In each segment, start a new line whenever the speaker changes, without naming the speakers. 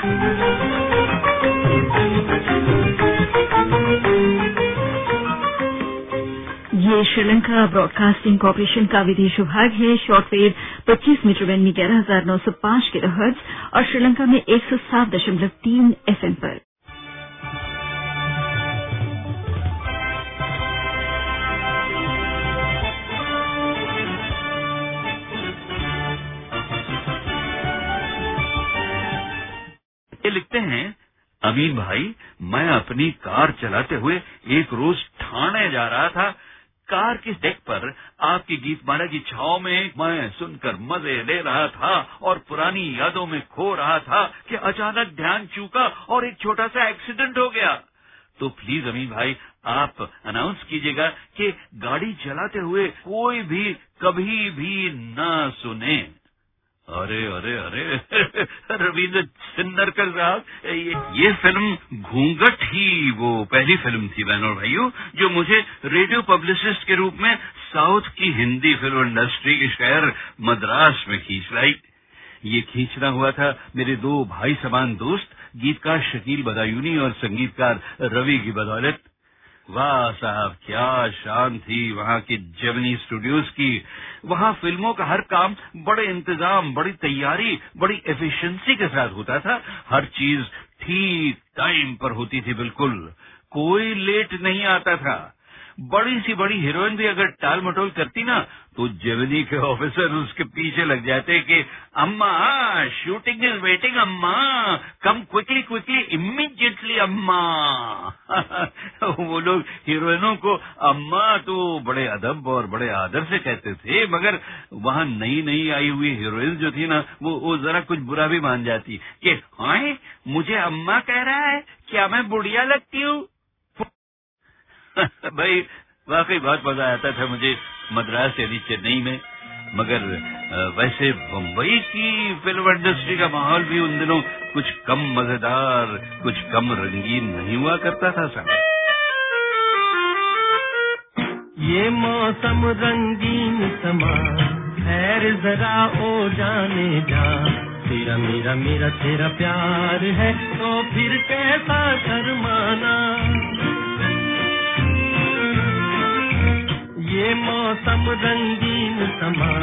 ये Sri Lanka broadcasting corporation का विदेश विभाग है। शॉर्टवेव 25 मीटर बैंड में ग्यारह हज़ार नौ सौ पाँच किलोहर्ट्ज और श्रीलंका में एक सौ सात दशमलव तीन एफएम पर।
लिखते हैं, अमीन भाई, मैं अपनी कार चलाते हुए एक रोज ठाणे जा रहा था। कार की डेक पर आपकी गीतमाला की छाव में मैं सुनकर मज़े ले रहा था और पुरानी यादों में खो रहा था कि अचानक ध्यान चूका और एक छोटा सा एक्सीडेंट हो गया। तो प्लीज़ अमीन भाई, आप अनाउंस कीजिएगा कि गाड़ी चलाते हुए कोई भी कभी भी ना सुने। अरे अरे अरे रविंद्र सिन्नरकर साहब ये, ये फ़िल्म घूंघट ही वो पहली फ़िल्म थी बहनों भाइयों जो मुझे रेडियो पब्लिसिस्ट के रूप में साउथ की हिंदी फ़िल्म इंडस्ट्री के शहर मद्रास में खींच लाई। ये खींचना हुआ था मेरे दो भाई समान दोस्त गीतकार शकील बदायूनी और संगीतकार रवि की बदौलत। वाह साहब, क्या शान थी वहाँ की जर्मनी स्टूडियोज की। वहाँ फ़िल्मों का हर काम बड़े इंतज़ाम, बड़ी तैयारी, बड़ी एफिशिएंसी के साथ होता था। हर चीज़ ठीक टाइम पर होती थी, बिल्कुल। कोई लेट नहीं आता था। बड़ी सी बड़ी हीरोइन भी अगर टाल मटोल करती ना तो जेवनी के ऑफिसर उसके पीछे लग जाते कि, अम्मा शूटिंग इज़ वेटिंग अम्मा कम क्विकली क्विकली इमीडिएटली अम्मा. वो लोग हीरोइनों को, अम्मा तो बड़े अदब और बड़े आदर से कहते थे, मगर वहाँ नई नई आई हुई हीरोइन जो थी ना, वो वो जरा कुछ बुरा भी मान जाती कि हाँ मुझे अम्मा कह रहा है, क्या मैं बुढ़िया लगती हूँ? भाई, वाकई बहुत मज़ा आता था मुझे मद्रास यानी चेन्नई में। मगर वैसे मुंबई की फ़िल्म इंडस्ट्री का माहौल भी उन दिनों कुछ कम मज़ेदार, कुछ कम रंगीन नहीं हुआ करता था, साहब।
ये मौसम रंगीन समा, खैर जरा ओ जाने जा। तेरा मेरा मेरा, तेरा प्यार है तो फिर कैसा शर्माना? ये मौसम रंगीन समा।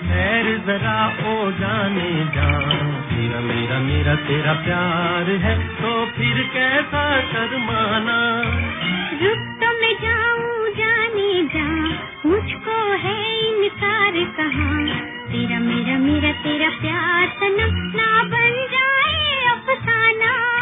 खैर जरा ओ जाने जा तेरा मेरा मेरा, तेरा प्यार है तो फिर कैसा शर्माना?
तो मैं जाऊँ, जाने जा। मुझको है इनकार कहाँ। तेरा, मेरा मेरा, तेरा प्यार सनम ना बन जाए अफसाना।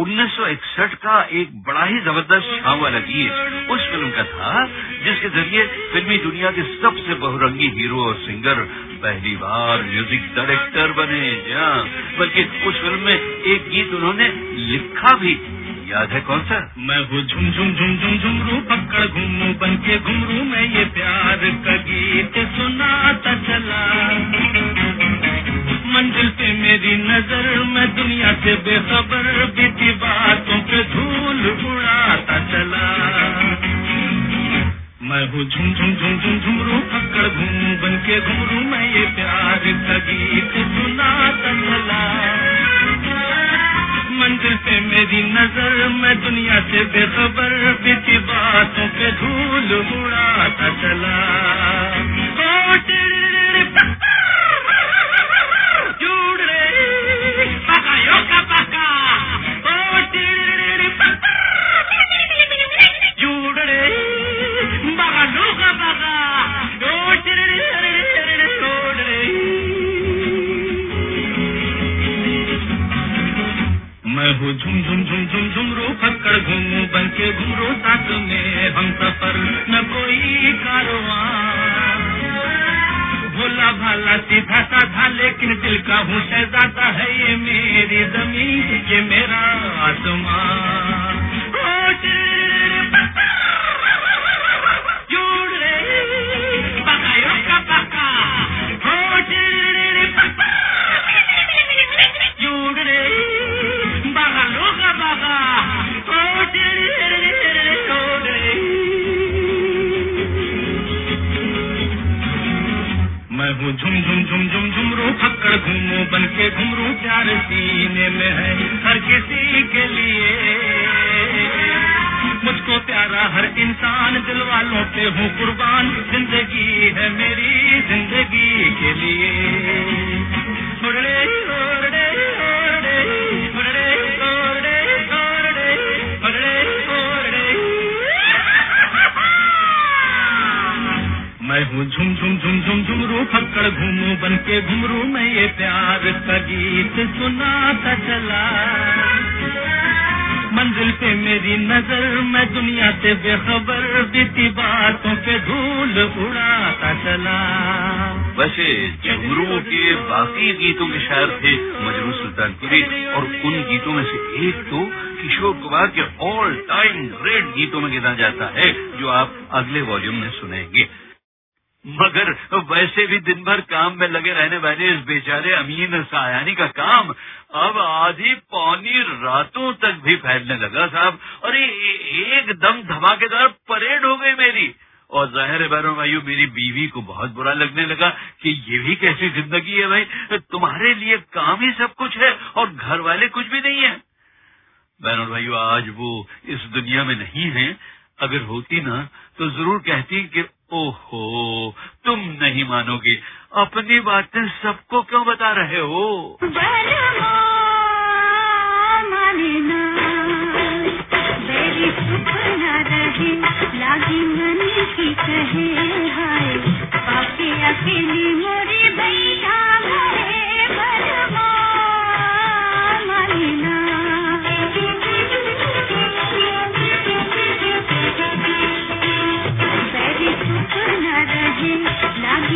1961 का एक बड़ा ही ज़बरदस्त छाव वाला गीत उस फ़िल्म का था, जिसके ज़रिए फिल्मी दुनिया के सबसे बहुरंगी हीरो और सिंगर, पहली बार म्यूज़िक डायरेक्टर बने। जहाँ बल्कि उस फ़िल्म में एक गीत उन्होंने लिखा भी। याद है कौन सा?
मैं वो झुम झुम झुम झुम झुमरू पकड़ घूमू, बन के घुमरू मैं ये प्यार का गीत सुनाता चला। मंजिल पे मेरी नज़र मैं दुनिया से बेखबर बीती बातों पे धूल उड़ाता चला मैं हूँ झुम झुम झुम झुम झुमरू पकड़ घूमू बन के घुमरू मैं ये प्यार का गीत सुनाता चला मंजिल पे मेरी नज़र मैं दुनिया से बेखबर बीती बातों पे धूल उड़ाता चला प्यारा हर इंसान दिल वालों पे हूँ कुर्बान। ज़िंदगी है मेरी ज़िंदगी के लिए। उड़े, उड़े, उड़े, उड़े, उड़े, उड़े, उड़े, उड़े। मैं हूँ झुम झुम झुम झुम झुमरू फक्कड़ घूमू बन के घुमरू मैं ये प्यार का गीत सुनाता चला। मंजिल पे मेरी नज़र, मैं दुनिया से बेखबर बीती बातों पे धूल उड़ाता चला।
वैसे झुमरू के बाकी गीतों के शायर थे मजरू सुल्तानपुरी और उन गीतों में से एक तो किशोर कुमार के ऑल टाइम ग्रेट गीतों में गिना जाता है, जो आप अगले वॉल्यूम में सुनेंगे। मगर वैसे भी दिन भर काम में लगे रहने वाले इस बेचारे अमीन सायानी का काम अब आधी पौनी रातों तक भी फैलने लगा साहब। और एकदम धमाकेदार परेड हो गई मेरी। और ज़ाहिर है बहनों भाइयों, मेरी बीवी को बहुत बुरा लगने लगा कि ये भी कैसी ज़िंदगी है भाई। तुम्हारे लिए काम ही सब कुछ है और घर वाले कुछ भी नहीं है। बहनों भाइयों, आज वो इस दुनिया में नहीं है। अगर होती ना तो ज़रूर कहती कि ओहो, तुम नहीं मानोगे। अपनी बातें सबको क्यों बता रहे हो?
लागी मन की कहे हाय अकेली मोरी भैया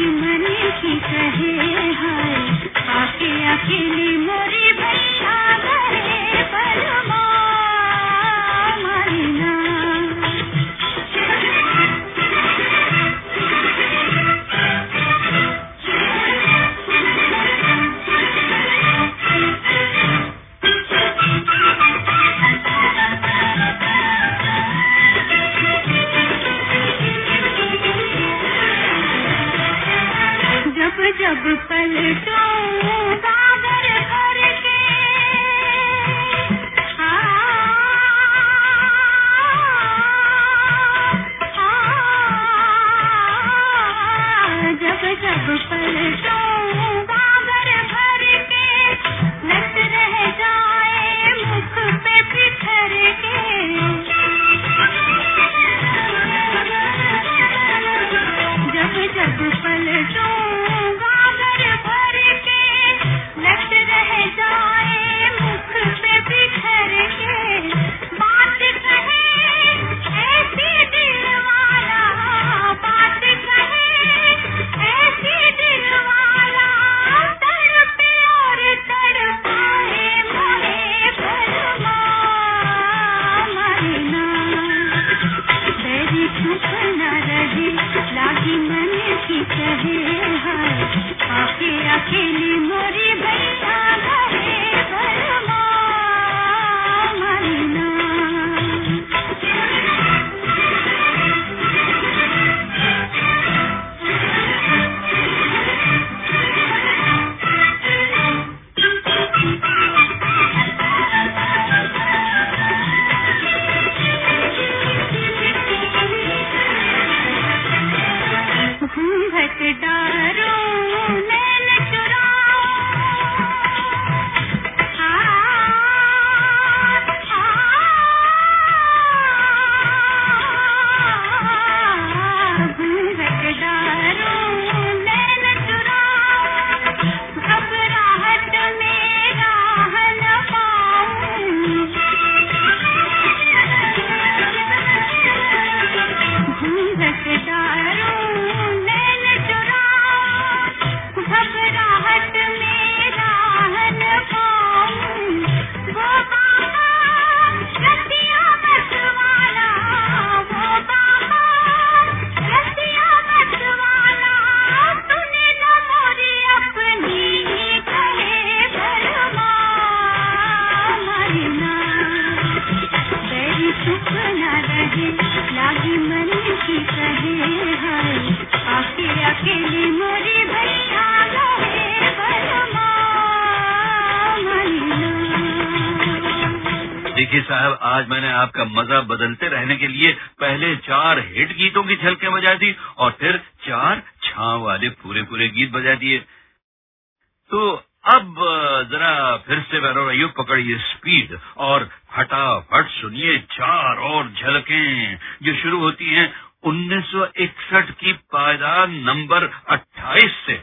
मन की कहे हाय। आके अकेले मोरी
आपका मज़ा बदलते रहने के लिए पहले चार हिट गीतों की छलके बजा दी और फिर चार छाव वाले पूरे पूरे गीत बजा दिए। तो अब जरा फिर से वैरो पकड़िए स्पीड और फटाफट सुनिए चार और झलकें जो शुरू होती हैं 1961 की पायदान नंबर 28 से।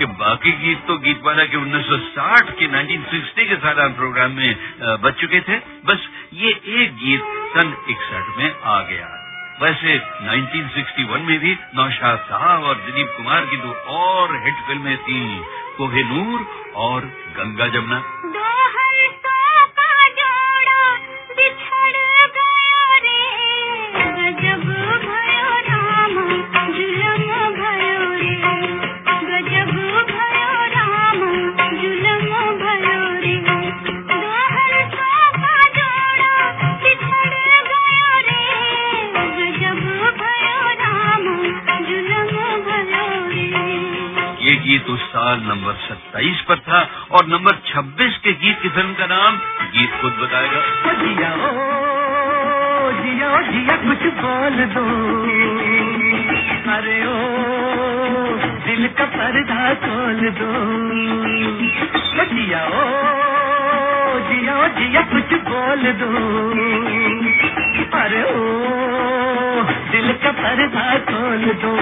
के बाकी गीत तो गीतमाला के 1960 के 1960 के सालान प्रोग्राम में बच चुके थे। बस ये एक गीत सन इकसठ में आ गया। वैसे 1961 में भी नौशाद साहब और दिलीप कुमार की दो और हिट फ़िल्में थी कोहेनूर और गंगा जमुना। गीत उस साल नंबर 27 पर था और नंबर 26 के गीत की फ़िल्म का नाम गीत खुद बताएगा।
जिया कुछ बोल दो। अरे ओ, दिल का पर्दा खोल दो। जिया, ओ जिया जिया, कुछ बोल दो। अरे ओ, दिल का पर्दा खोल दो।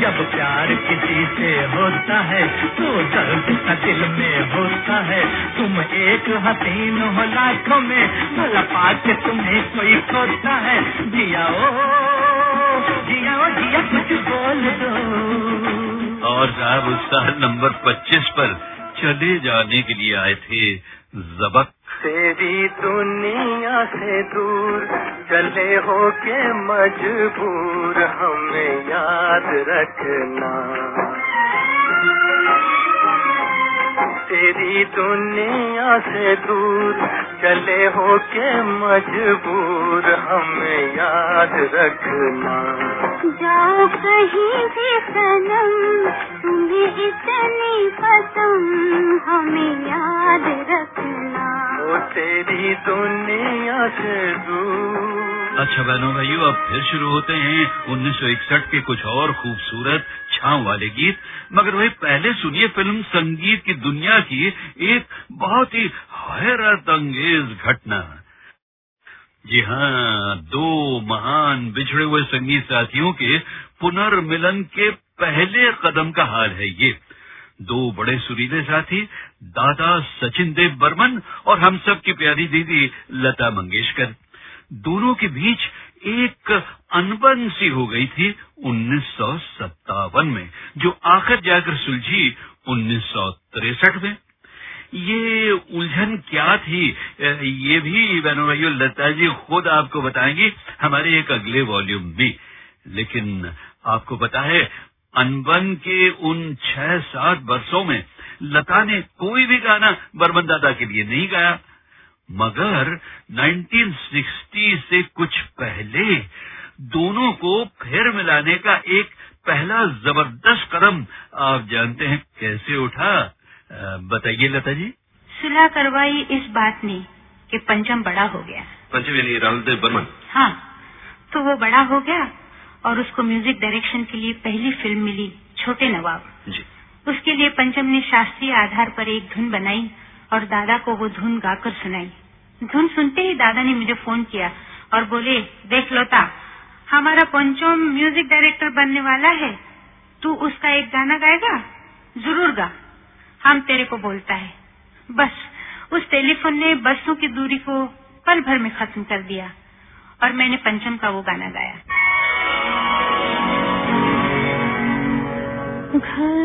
जब प्यार किसी से होता है तो दर्द का दिल में होता है। तुम एक हसीन हो, लाखों में, भला पाके तुम्हें कोई खोता है। जिया ओ जिया ओ, जिया, कुछ बोल दो।
और साहब, उस साल नंबर 25 पर चले जाने के लिए आए थे जबक।
तेरी दुनिया से दूर चले हो के मजबूर हमें याद रखना। तेरी दुनिया से दूर चले हो के मजबूर हमें याद रखना।
जाओ कहीं भी सनम, तुम्हें इतनी पसंद, हमें याद रखना।
तेरी दुनिया से दूर।
अच्छा बहनों भाइयों, अब फिर शुरू होते हैं 1961 के कुछ और खूबसूरत छाव वाले गीत। मगर वही पहले सुनिए फ़िल्म संगीत की दुनिया की एक बहुत ही हैरत अंगेज घटना। जी हाँ दो महान बिछड़े हुए संगीत साथियों के पुनर्मिलन के पहले कदम का हाल है ये। दो बड़े सुरीले साथी, दादा सचिन देव बर्मन और हम सब की प्यारी दीदी लता मंगेशकर। दोनों के बीच एक अनबन सी हो गई थी उन्नीस सौ सत्तावन में, जो आखिर जाकर सुलझी उन्नीस में। ये उलझन क्या थी? ये भी बहनों भाइयों, लता जी खुद आपको बताएँगी हमारे एक अगले वॉल्यूम में। लेकिन आपको पता है अनबन के उन छह सात वर्षों में लता ने कोई भी गाना बर्मन दादा के लिए नहीं गाया। मगर 1960 से कुछ पहले दोनों को फिर मिलाने का एक पहला ज़बरदस्त कदम आप जानते हैं कैसे उठा। बताइए लता जी।
सुलह करवाई इस बात ने कि पंचम बड़ा हो गया।
पंचम यानी राहुल देव बर्मन।
हाँ तो वो बड़ा हो गया
और उसको म्यूज़िक डायरेक्शन के लिए पहली फ़िल्म मिली छोटे नवाब।
जी।
उसके लिए पंचम ने शास्त्रीय आधार पर एक धुन बनाई और दादा को वो धुन गाकर सुनाई। धुन सुनते ही दादा ने मुझे फ़ोन किया और बोले देख लोता हमारा पंचम म्यूज़िक डायरेक्टर बनने वाला है। तू उसका एक गाना गाएगा? ज़रूर गा। हम तेरे को बोलता है। बस उस टेलीफोन ने बरसों की दूरी को पल भर में खत्म कर दिया और मैंने पंचम का वो गाना गाया।
घर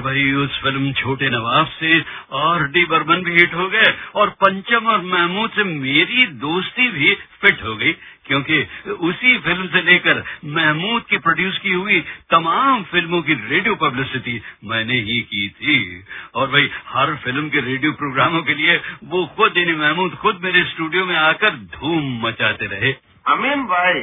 और भाई, उस फ़िल्म छोटे नवाब से और डी बर्मन भी हिट हो गए और पंचम और महमूद से मेरी दोस्ती भी फिट हो गई, क्योंकि उसी फ़िल्म से लेकर महमूद की प्रोड्यूस की हुई तमाम फ़िल्मों की रेडियो पब्लिसिटी मैंने ही की थी। और भाई, हर फ़िल्म के रेडियो प्रोग्रामों के लिए वो खुद, यानी महमूद खुद मेरे स्टूडियो में आकर धूम मचाते रहे।
अमीन भाई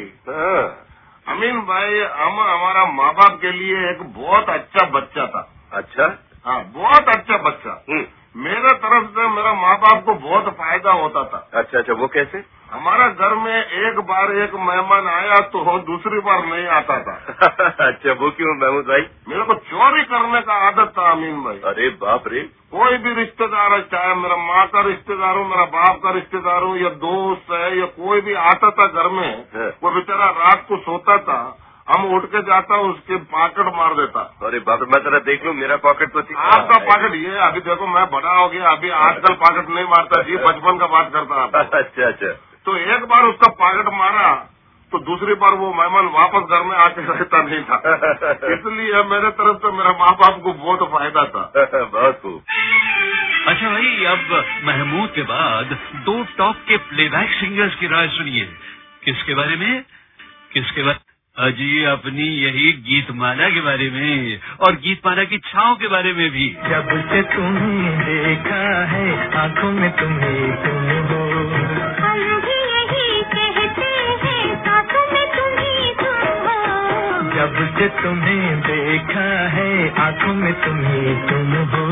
अमीन भाई, हम, हमारा माँ बाप के लिए एक बहुत अच्छा बच्चा था।
अच्छा।
हाँ बहुत अच्छा बच्चा।
हम्म,
मेरे तरफ़ से मेरा माँ बाप को बहुत फ़ायदा होता था।
अच्छा अच्छा वो कैसे?
हमारा घर में एक बार एक मेहमान आया तो दूसरी बार नहीं आता था।
अच्छा वो क्यों महमूद भाई?
मेरे को चोरी करने का आदत था अमीन भाई।
अरे बाप रे।
कोई भी रिश्तेदार है चाहे मेरा माँ का रिश्तेदार हो मेरा बाप का रिश्तेदार हो या दोस्त है या कोई भी आता था घर में
हाँ।
वो बेचारा रात को सोता था हम उठ के जाता उसके पाकट मार देता।
अरे बाप मैं जरा देख लूँ मेरा पॉकेट तो ठीक
आपका पाकट ये अभी देखो मैं बड़ा हो गया अभी आजकल पाकट नहीं मारता जी बचपन का बात करता आप
अच्छा अच्छा।
तो एक बार उसका पाकट मारा तो दूसरी बार वो मेहमान वापस घर में आके रहता नहीं था। इसलिए मेरे तरफ़ से मेरे माँ बाप को बहुत फ़ायदा था।
बहुत खूब।
अच्छा भाई अब महमूद के बाद दो टॉप के प्लेबैक सिंगर्स की राय सुनिए। किसके बारे में? किसके बारे अजी अपनी यही गीतमाला के बारे में और गीतमाला की छाओ के बारे में भी।
जब से तुम्हें देखा है आँखों में तुम्हें तुम हो।
हम भी यही कहते हैं साथों में तुम ही तुम हो।
जब से तुम्हें देखा है आँखों में तुम्हें तुम हो।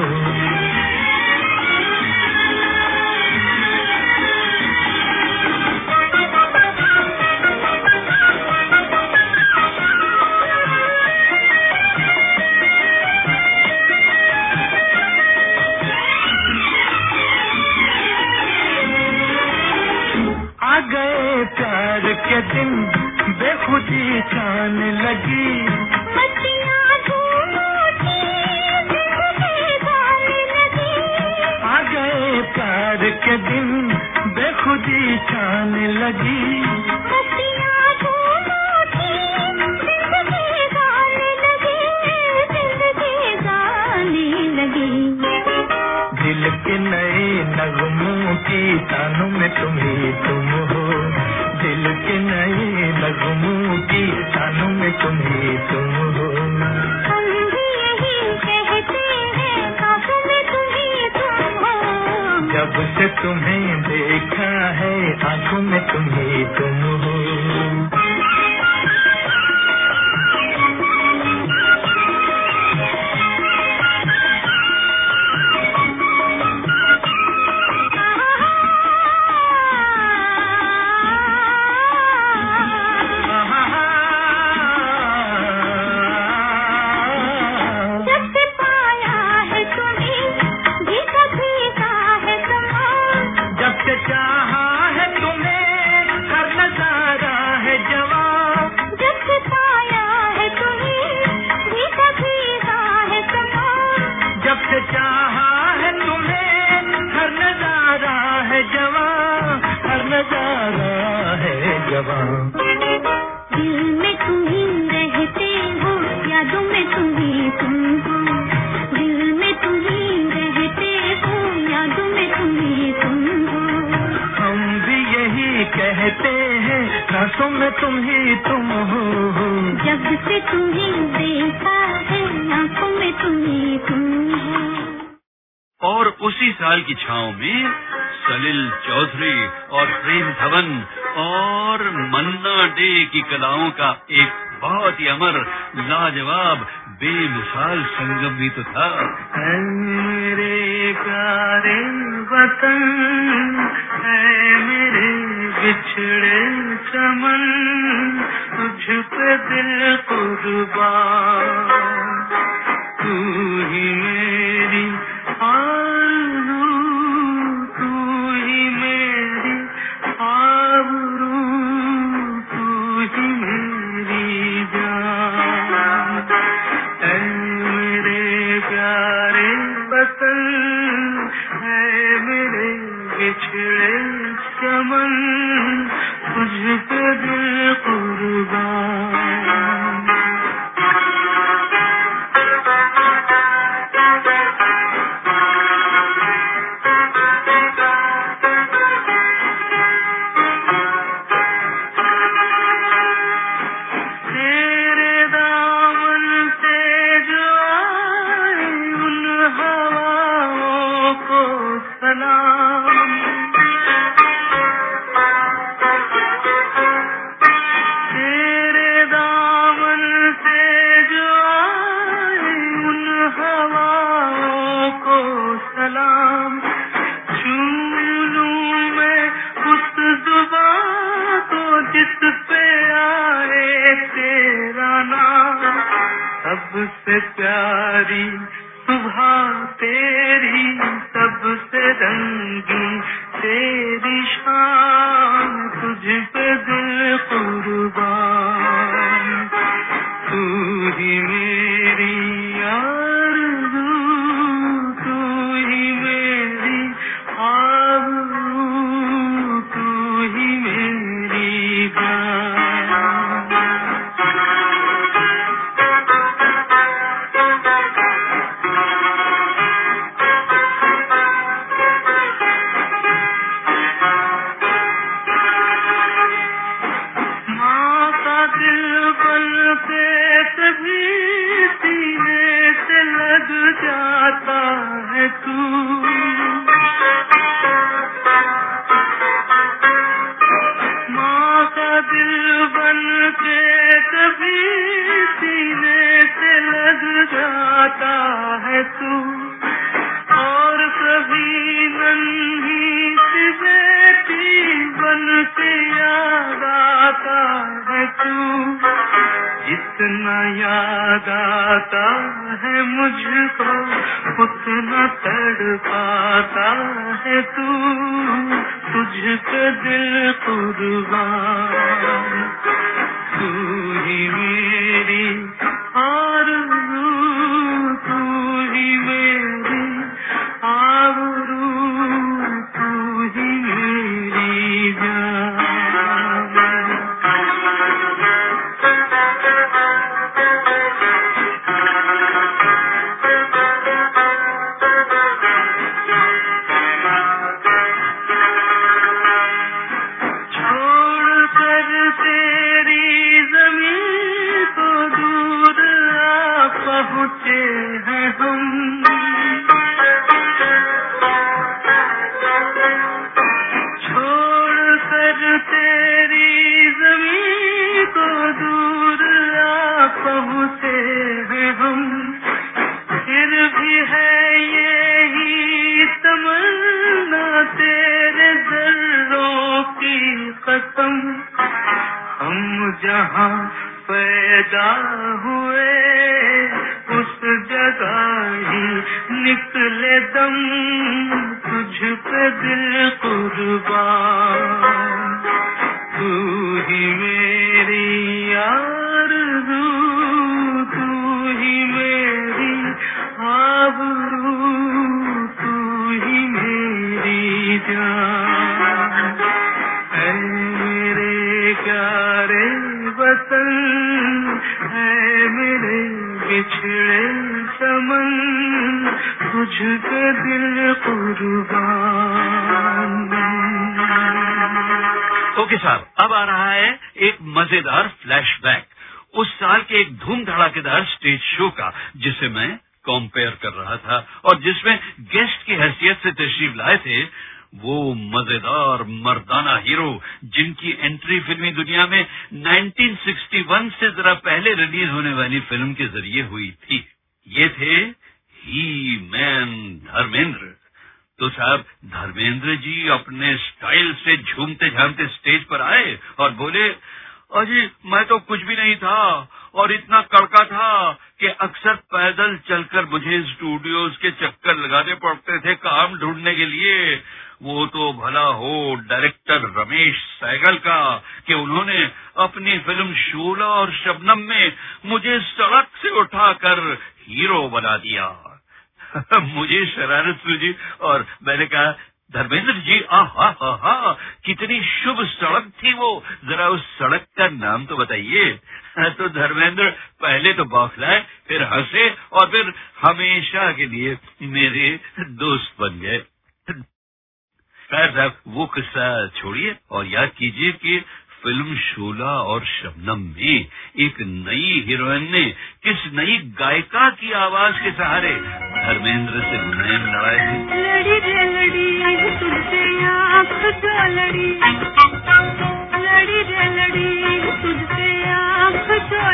दिन
और मन्ना डे की कलाओं का एक बहुत ही अमर, लाजवाब, बेमिसाल संगम भी तो था।
मेरे प्यारे वतन मेरे बिछड़े चमन तुझ पे दिल कुर्बान तू ही मेरी आरज़ू
मज़ेदार फ्लैशबैक उस साल के एक धूम धड़ाकेदार स्टेज शो का, जिसे मैं कंपेयर कर रहा था और जिसमें गेस्ट की हैसियत से तशरीफ़ लाए थे, वो मज़ेदार मर्दाना हीरो जिनकी एंट्री फिल्मी दुनिया में 1961 से जरा पहले रिलीज़ होने वाली फ़िल्म के ज़रिए हुई थी। ये थे ही मैन धर्मेंद्र। तो साहब, धर्मेंद्र जी अपने स्टाइल से झूमते झामते स्टेज पर आए और बोले अजी, मैं तो कुछ भी नहीं था, और इतना कड़का था कि अक्सर पैदल चलकर मुझे स्टूडियोज के चक्कर लगाने पड़ते थे काम ढूँढने के लिए। वो तो भला हो, डायरेक्टर रमेश सैगल का, कि उन्होंने अपनी फ़िल्म शोला और शबनम में मुझे सड़क से उठाकर हीरो बना दिया। मुझे शरारत सूझी और मैंने कहा धर्मेंद्र जी, आहा, हा हा, कितनी शुभ सड़क थी वो। जरा उस सड़क का नाम तो बताइए। तो धर्मेंद्र, पहले तो बौखलाए, फिर हंसे और फिर हमेशा के लिए मेरे दोस्त बन गए। खैर साहब, वो किस्सा छोड़िए और याद कीजिए कि फ़िल्म शोला और शबनम में एक नई हीरोइन ने किस नई गायिका की आवाज़ के सहारे धर्मेंद्र से नयन लड़ाए थे?
लड़ी लड़ी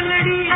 लड़ी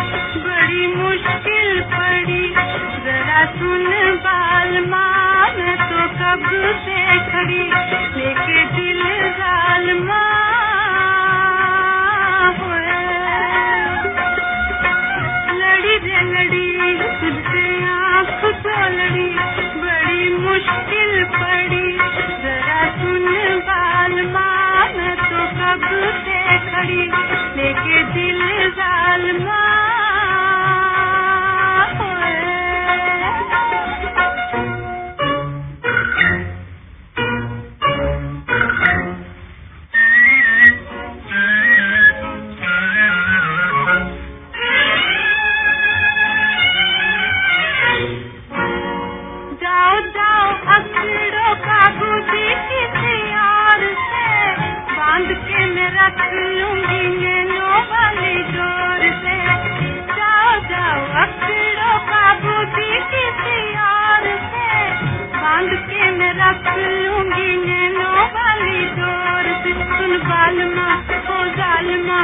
जालमा, ओ जालमा,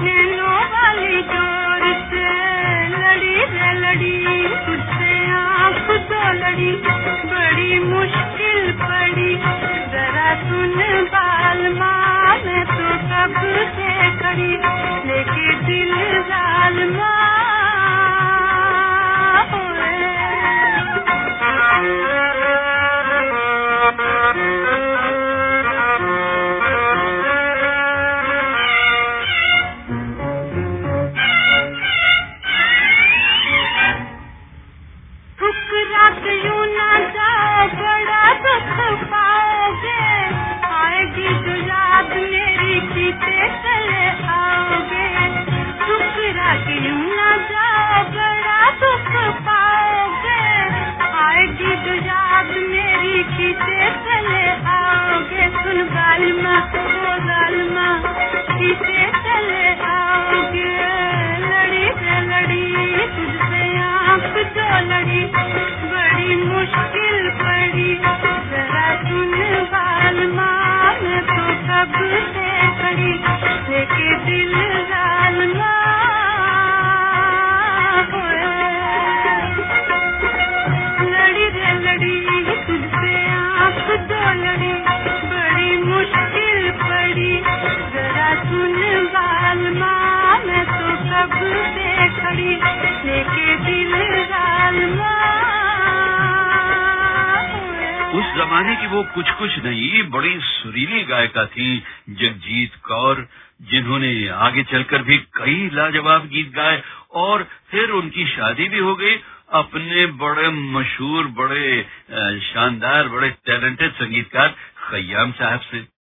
नैनो वाली चोर से लड़ी रे लड़ी, तुझसे आँख तो लड़ी, बड़ी मुश्किल पड़ी। जरा सुन बालमा, मैं तो कब से खड़ी?
ಬಿಟ್ಟಿದ್ದೇ जमाने की वो कुछ कुछ नहीं, बड़ी सुरीली गायिका थी जगजीत कौर, जिन्होंने आगे चलकर भी कई लाजवाब गीत गाए और फिर उनकी शादी भी हो गई। अपने बड़े मशहूर, बड़े शानदार, बड़े टैलेंटेड संगीतकार खयाम साहब से।